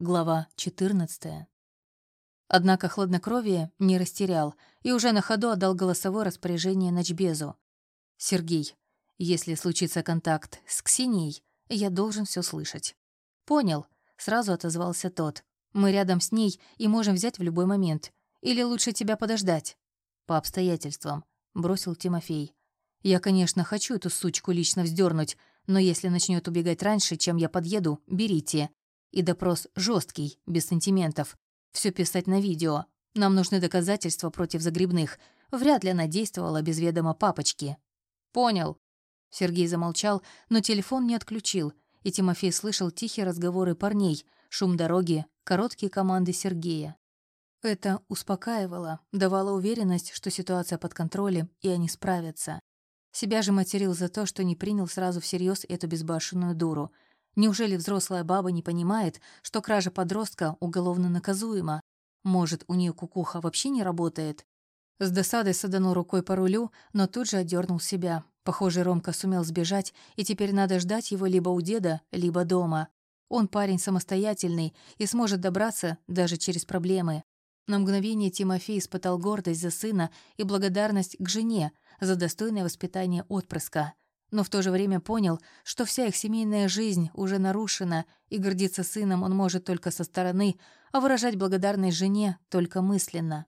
Глава 14. Однако хладнокровие не растерял и уже на ходу отдал голосовое распоряжение Ночбезу. «Сергей, если случится контакт с Ксенией, я должен все слышать». «Понял», — сразу отозвался тот. «Мы рядом с ней и можем взять в любой момент. Или лучше тебя подождать?» «По обстоятельствам», — бросил Тимофей. «Я, конечно, хочу эту сучку лично вздернуть, но если начнет убегать раньше, чем я подъеду, берите. И допрос жесткий, без сантиментов. Все писать на видео. Нам нужны доказательства против загребных. Вряд ли она действовала без ведома папочки. Понял. Сергей замолчал, но телефон не отключил, и Тимофей слышал тихие разговоры парней, шум дороги, короткие команды Сергея. Это успокаивало, давало уверенность, что ситуация под контролем, и они справятся. Себя же материл за то, что не принял сразу всерьез эту безбашенную дуру — Неужели взрослая баба не понимает, что кража подростка уголовно наказуема? Может, у нее кукуха вообще не работает? С досадой саданул рукой по рулю, но тут же отдернул себя. Похоже, Ромка сумел сбежать, и теперь надо ждать его либо у деда, либо дома. Он парень самостоятельный и сможет добраться даже через проблемы. На мгновение Тимофей испытал гордость за сына и благодарность к жене за достойное воспитание отпрыска но в то же время понял, что вся их семейная жизнь уже нарушена, и гордиться сыном он может только со стороны, а выражать благодарность жене только мысленно.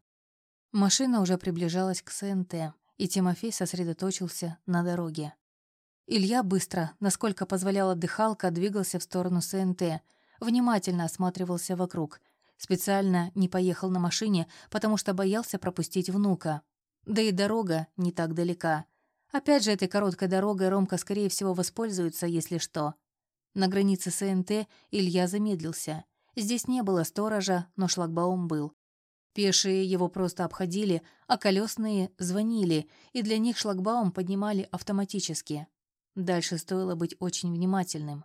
Машина уже приближалась к СНТ, и Тимофей сосредоточился на дороге. Илья быстро, насколько позволяла дыхалка, двигался в сторону СНТ, внимательно осматривался вокруг. Специально не поехал на машине, потому что боялся пропустить внука. Да и дорога не так далека — Опять же, этой короткой дорогой Ромка, скорее всего, воспользуется, если что. На границе СНТ Илья замедлился. Здесь не было сторожа, но шлагбаум был. Пешие его просто обходили, а колесные звонили, и для них шлагбаум поднимали автоматически. Дальше стоило быть очень внимательным.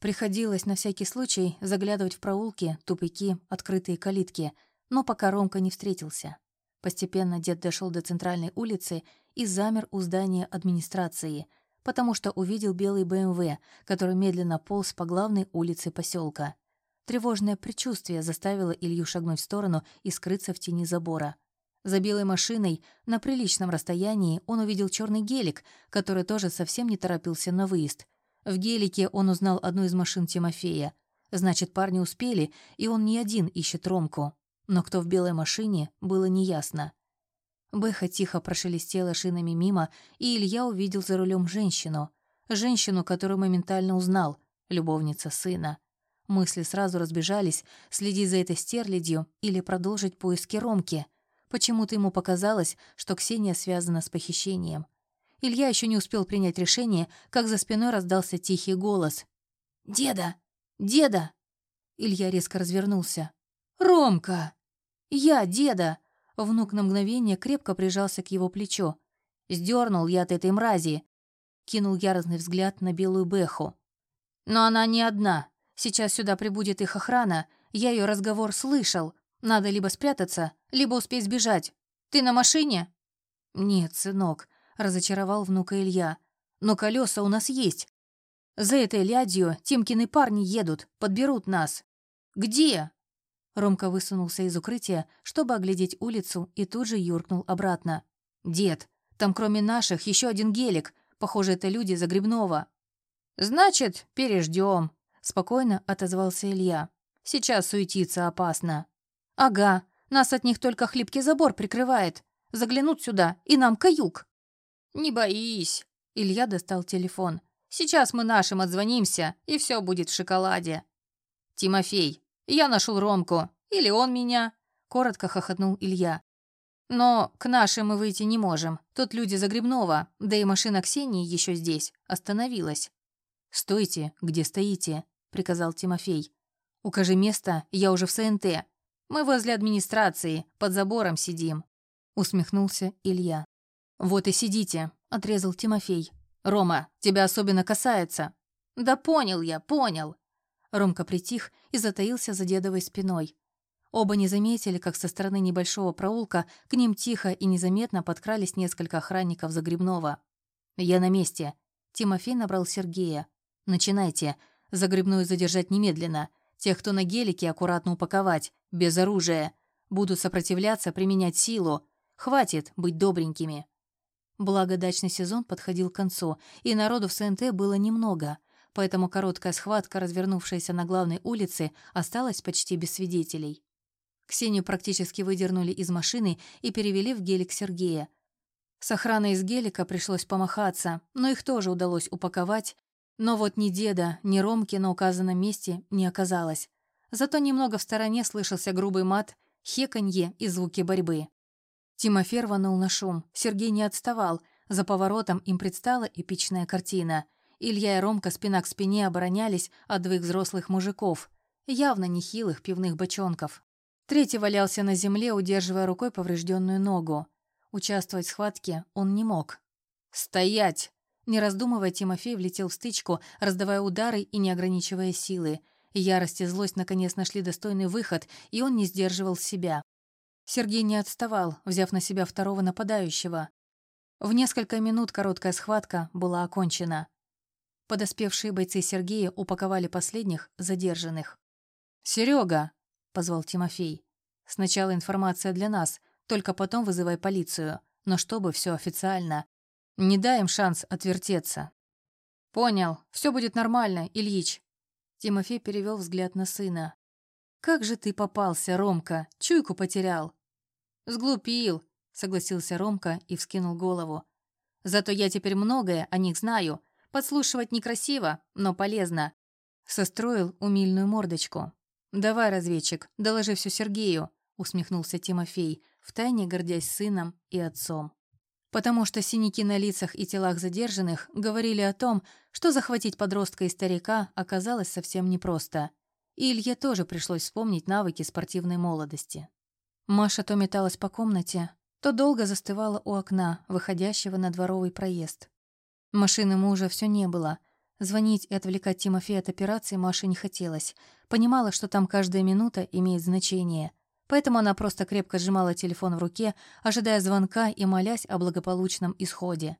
Приходилось на всякий случай заглядывать в проулки, тупики, открытые калитки, но пока Ромка не встретился. Постепенно дед дошел до центральной улицы и замер у здания администрации, потому что увидел белый БМВ, который медленно полз по главной улице поселка. Тревожное предчувствие заставило Илью шагнуть в сторону и скрыться в тени забора. За белой машиной на приличном расстоянии он увидел черный гелик, который тоже совсем не торопился на выезд. В гелике он узнал одну из машин Тимофея. Значит, парни успели, и он не один ищет Ромку. Но кто в белой машине, было неясно. Бэха тихо прошелестела шинами мимо, и Илья увидел за рулем женщину. Женщину, которую моментально узнал, любовница сына. Мысли сразу разбежались, следить за этой стерлядью или продолжить поиски Ромки. Почему-то ему показалось, что Ксения связана с похищением. Илья еще не успел принять решение, как за спиной раздался тихий голос. «Деда! Деда!» Илья резко развернулся. «Ромка!» «Я, деда!» Внук на мгновение крепко прижался к его плечу. Сдернул я от этой мрази. Кинул яростный взгляд на белую Бэху. «Но она не одна. Сейчас сюда прибудет их охрана. Я ее разговор слышал. Надо либо спрятаться, либо успеть сбежать. Ты на машине?» «Нет, сынок», — разочаровал внука Илья. «Но колеса у нас есть. За этой лядью Тимкины парни едут, подберут нас». «Где?» Ромка высунулся из укрытия, чтобы оглядеть улицу, и тут же юркнул обратно. «Дед, там кроме наших еще один гелик. Похоже, это люди Загребного». «Значит, переждем», — спокойно отозвался Илья. «Сейчас суетиться опасно». «Ага, нас от них только хлипкий забор прикрывает. Заглянут сюда, и нам каюк». «Не боись», — Илья достал телефон. «Сейчас мы нашим отзвонимся, и все будет в шоколаде». «Тимофей, я нашел Ромку. Или он меня?» Коротко хохотнул Илья. «Но к нашим мы выйти не можем. Тут люди Загребного, да и машина Ксении еще здесь. Остановилась». «Стойте, где стоите», — приказал Тимофей. «Укажи место, я уже в СНТ. Мы возле администрации, под забором сидим», — усмехнулся Илья. «Вот и сидите», — отрезал Тимофей. «Рома, тебя особенно касается». «Да понял я, понял», Ромка притих и затаился за дедовой спиной. Оба не заметили, как со стороны небольшого проулка к ним тихо и незаметно подкрались несколько охранников Загребного. «Я на месте». Тимофей набрал Сергея. «Начинайте. Загребную задержать немедленно. Тех, кто на гелике, аккуратно упаковать, без оружия. Будут сопротивляться, применять силу. Хватит быть добренькими. Благо, дачный сезон подходил к концу, и народу в СНТ было немного, поэтому короткая схватка, развернувшаяся на главной улице, осталась почти без свидетелей. Ксению практически выдернули из машины и перевели в гелик Сергея. С охраной из гелика пришлось помахаться, но их тоже удалось упаковать. Но вот ни деда, ни Ромки на указанном месте не оказалось. Зато немного в стороне слышался грубый мат, хеканье и звуки борьбы. Тимофей рванул на шум. Сергей не отставал. За поворотом им предстала эпичная картина. Илья и Ромка спина к спине оборонялись от двоих взрослых мужиков, явно нехилых пивных бочонков. Третий валялся на земле, удерживая рукой поврежденную ногу. Участвовать в схватке он не мог. «Стоять!» Не раздумывая, Тимофей влетел в стычку, раздавая удары и не ограничивая силы. Ярость и злость наконец нашли достойный выход, и он не сдерживал себя. Сергей не отставал, взяв на себя второго нападающего. В несколько минут короткая схватка была окончена. Подоспевшие бойцы Сергея упаковали последних задержанных. «Серега!» — позвал Тимофей. «Сначала информация для нас, только потом вызывай полицию, но чтобы все официально. Не дай им шанс отвертеться». «Понял, все будет нормально, Ильич». Тимофей перевел взгляд на сына. «Как же ты попался, Ромка? Чуйку потерял». «Сглупил», — согласился Ромка и вскинул голову. «Зато я теперь многое о них знаю. Подслушивать некрасиво, но полезно». Состроил умильную мордочку. «Давай, разведчик, доложи все Сергею», — усмехнулся Тимофей, втайне гордясь сыном и отцом. Потому что синяки на лицах и телах задержанных говорили о том, что захватить подростка и старика оказалось совсем непросто — и Илье тоже пришлось вспомнить навыки спортивной молодости. Маша то металась по комнате, то долго застывала у окна, выходящего на дворовый проезд. Машины мужа все не было. Звонить и отвлекать Тимофея от операции Маше не хотелось. Понимала, что там каждая минута имеет значение. Поэтому она просто крепко сжимала телефон в руке, ожидая звонка и молясь о благополучном исходе.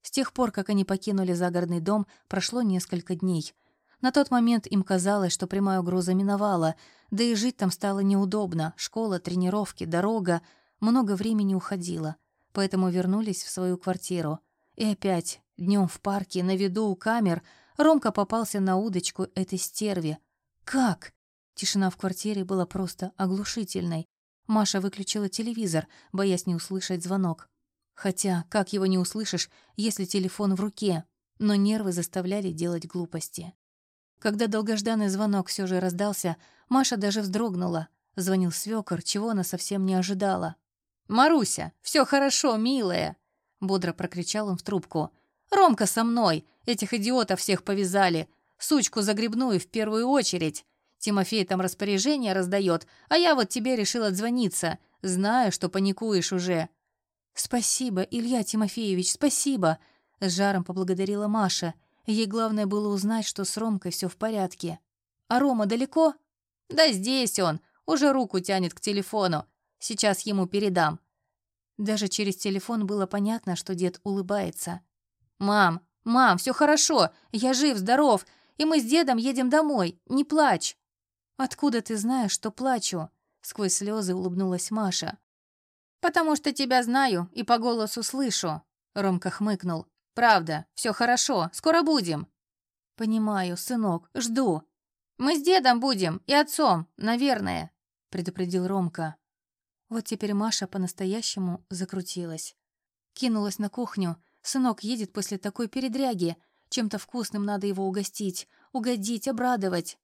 С тех пор, как они покинули загородный дом, прошло несколько дней. На тот момент им казалось, что прямая угроза миновала, да и жить там стало неудобно. Школа, тренировки, дорога. Много времени уходило. Поэтому вернулись в свою квартиру. И опять, днем в парке, на виду у камер, Ромка попался на удочку этой стерви. Как? Тишина в квартире была просто оглушительной. Маша выключила телевизор, боясь не услышать звонок. Хотя, как его не услышишь, если телефон в руке? Но нервы заставляли делать глупости. Когда долгожданный звонок все же раздался, Маша даже вздрогнула. Звонил свёкор, чего она совсем не ожидала. «Маруся, все хорошо, милая!» Бодро прокричал он в трубку. «Ромка со мной! Этих идиотов всех повязали! Сучку загребную в первую очередь! Тимофей там распоряжение раздает, а я вот тебе решила отзвониться. Знаю, что паникуешь уже». «Спасибо, Илья Тимофеевич, спасибо!» С жаром поблагодарила Маша Ей главное было узнать, что с Ромкой все в порядке. «А Рома далеко?» «Да здесь он. Уже руку тянет к телефону. Сейчас ему передам». Даже через телефон было понятно, что дед улыбается. «Мам, мам, все хорошо. Я жив, здоров. И мы с дедом едем домой. Не плачь». «Откуда ты знаешь, что плачу?» Сквозь слезы улыбнулась Маша. «Потому что тебя знаю и по голосу слышу», — Ромка хмыкнул. Правда, все хорошо, скоро будем. Понимаю, сынок, жду. Мы с дедом будем и отцом, наверное, предупредил Ромка. Вот теперь Маша по-настоящему закрутилась. Кинулась на кухню. Сынок едет после такой передряги. Чем-то вкусным надо его угостить, угодить, обрадовать.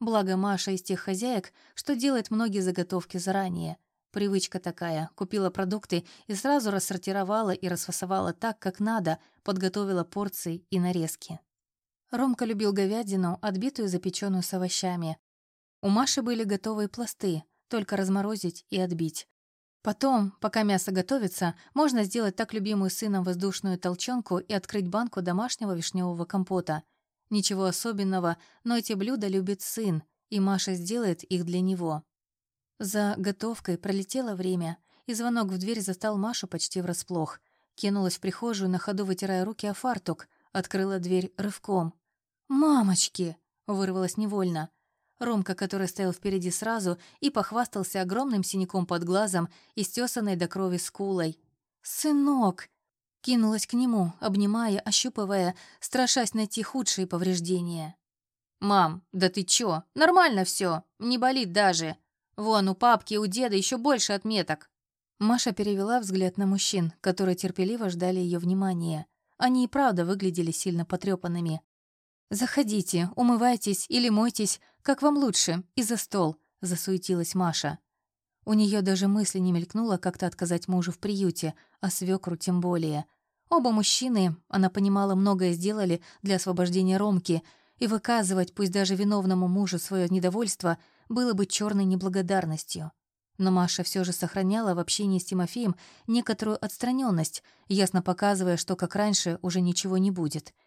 Благо Маша из тех хозяек, что делает многие заготовки заранее. Привычка такая. Купила продукты и сразу рассортировала и расфасовала так, как надо, подготовила порции и нарезки. Ромка любил говядину, отбитую запеченную с овощами. У Маши были готовые пласты, только разморозить и отбить. Потом, пока мясо готовится, можно сделать так любимую сыном воздушную толченку и открыть банку домашнего вишневого компота. Ничего особенного, но эти блюда любит сын, и Маша сделает их для него. За готовкой пролетело время, и звонок в дверь застал Машу почти врасплох. Кинулась в прихожую, на ходу вытирая руки о фартук, открыла дверь рывком. «Мамочки!» — вырвалась невольно. Ромка, который стоял впереди сразу и похвастался огромным синяком под глазом и стесанной до крови скулой. «Сынок!» Кинулась к нему, обнимая, ощупывая, страшась найти худшие повреждения. «Мам, да ты чё? Нормально все, не болит даже. Вон, у папки и у деда еще больше отметок». Маша перевела взгляд на мужчин, которые терпеливо ждали ее внимания. Они и правда выглядели сильно потрепанными. «Заходите, умывайтесь или мойтесь, как вам лучше, и за стол», — засуетилась Маша. У нее даже мысли не мелькнуло как-то отказать мужу в приюте, а свекру тем более. Оба мужчины, она понимала, многое сделали для освобождения Ромки, и выказывать, пусть даже виновному мужу, свое недовольство было бы черной неблагодарностью. Но Маша все же сохраняла в общении с Тимофеем некоторую отстраненность, ясно показывая, что, как раньше, уже ничего не будет —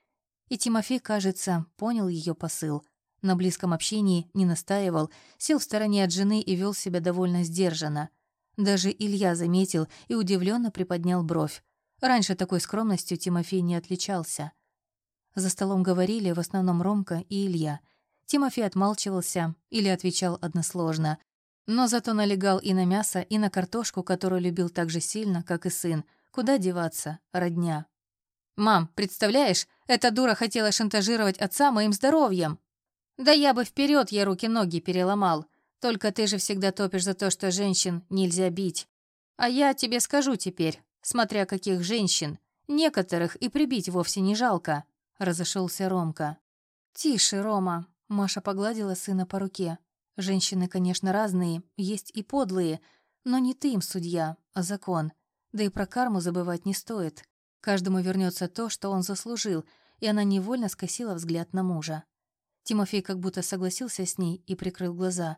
и Тимофей, кажется, понял ее посыл. На близком общении не настаивал, сел в стороне от жены и вел себя довольно сдержанно. Даже Илья заметил и удивленно приподнял бровь. Раньше такой скромностью Тимофей не отличался. За столом говорили в основном Ромка и Илья. Тимофей отмалчивался или отвечал односложно, но зато налегал и на мясо, и на картошку, которую любил так же сильно, как и сын. Куда деваться, родня? «Мам, представляешь, эта дура хотела шантажировать отца моим здоровьем!» «Да я бы вперед ей руки-ноги переломал. Только ты же всегда топишь за то, что женщин нельзя бить. А я тебе скажу теперь, смотря каких женщин, некоторых и прибить вовсе не жалко», — разошелся Ромка. «Тише, Рома», — Маша погладила сына по руке. «Женщины, конечно, разные, есть и подлые, но не ты им судья, а закон. Да и про карму забывать не стоит. Каждому вернется то, что он заслужил, и она невольно скосила взгляд на мужа. Тимофей как будто согласился с ней и прикрыл глаза.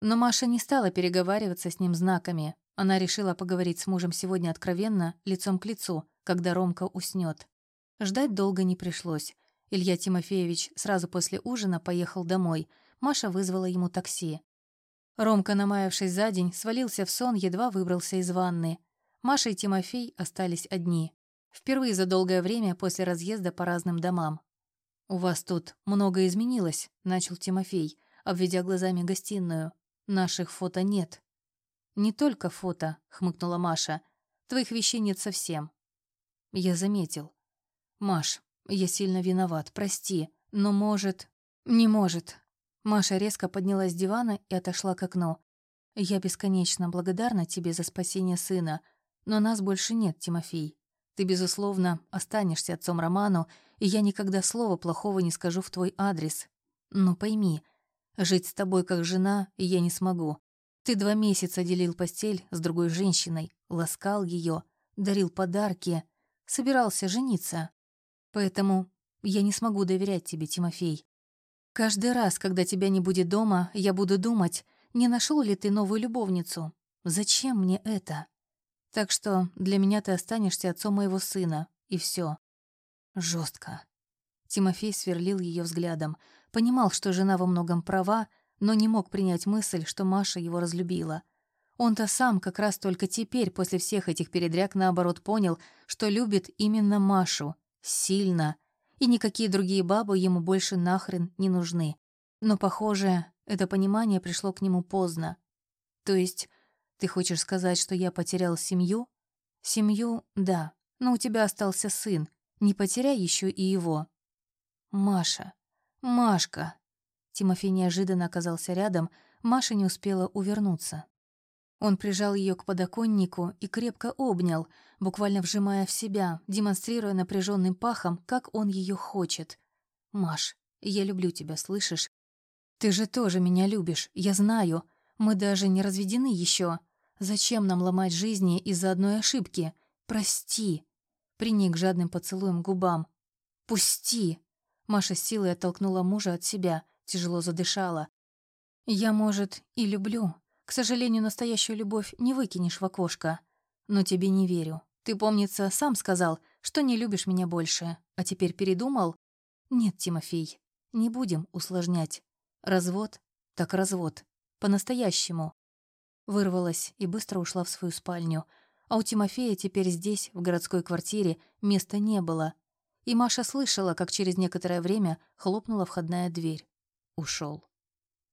Но Маша не стала переговариваться с ним знаками. Она решила поговорить с мужем сегодня откровенно, лицом к лицу, когда Ромка уснет. Ждать долго не пришлось. Илья Тимофеевич сразу после ужина поехал домой. Маша вызвала ему такси. Ромка, намаявшись за день, свалился в сон, едва выбрался из ванны. Маша и Тимофей остались одни. Впервые за долгое время после разъезда по разным домам. «У вас тут много изменилось», — начал Тимофей, обведя глазами гостиную. «Наших фото нет». «Не только фото», — хмыкнула Маша. «Твоих вещей нет совсем». Я заметил. «Маш, я сильно виноват, прости, но может...» «Не может». Маша резко поднялась с дивана и отошла к окну. «Я бесконечно благодарна тебе за спасение сына, но нас больше нет, Тимофей. Ты, безусловно, останешься отцом Роману, и я никогда слова плохого не скажу в твой адрес. Но пойми, жить с тобой как жена я не смогу. Ты два месяца делил постель с другой женщиной, ласкал ее, дарил подарки, собирался жениться. Поэтому я не смогу доверять тебе, Тимофей. Каждый раз, когда тебя не будет дома, я буду думать, не нашел ли ты новую любовницу. Зачем мне это? Так что для меня ты останешься отцом моего сына, и все. Жестко. Тимофей сверлил ее взглядом, понимал, что жена во многом права, но не мог принять мысль, что Маша его разлюбила. Он-то сам как раз только теперь, после всех этих передряг, наоборот понял, что любит именно Машу. Сильно. И никакие другие бабы ему больше нахрен не нужны. Но, похоже, это понимание пришло к нему поздно. То есть ты хочешь сказать, что я потерял семью? Семью, да, но у тебя остался сын. Не потеряй еще и его. Маша. Машка. Тимофей неожиданно оказался рядом, Маша не успела увернуться. Он прижал ее к подоконнику и крепко обнял, буквально вжимая в себя, демонстрируя напряженным пахом, как он ее хочет. «Маш, я люблю тебя, слышишь? Ты же тоже меня любишь, я знаю. Мы даже не разведены еще. Зачем нам ломать жизни из-за одной ошибки? Прости. Приник жадным поцелуем губам. Пусти. Маша силой оттолкнула мужа от себя, тяжело задышала. Я, может, и люблю. К сожалению, настоящую любовь не выкинешь в окошко. Но тебе не верю. Ты, помнится, сам сказал, что не любишь меня больше. А теперь передумал? Нет, Тимофей, не будем усложнять. Развод? Так развод. По-настоящему. Вырвалась и быстро ушла в свою спальню. А у Тимофея теперь здесь, в городской квартире, места не было. И Маша слышала, как через некоторое время хлопнула входная дверь. Ушел.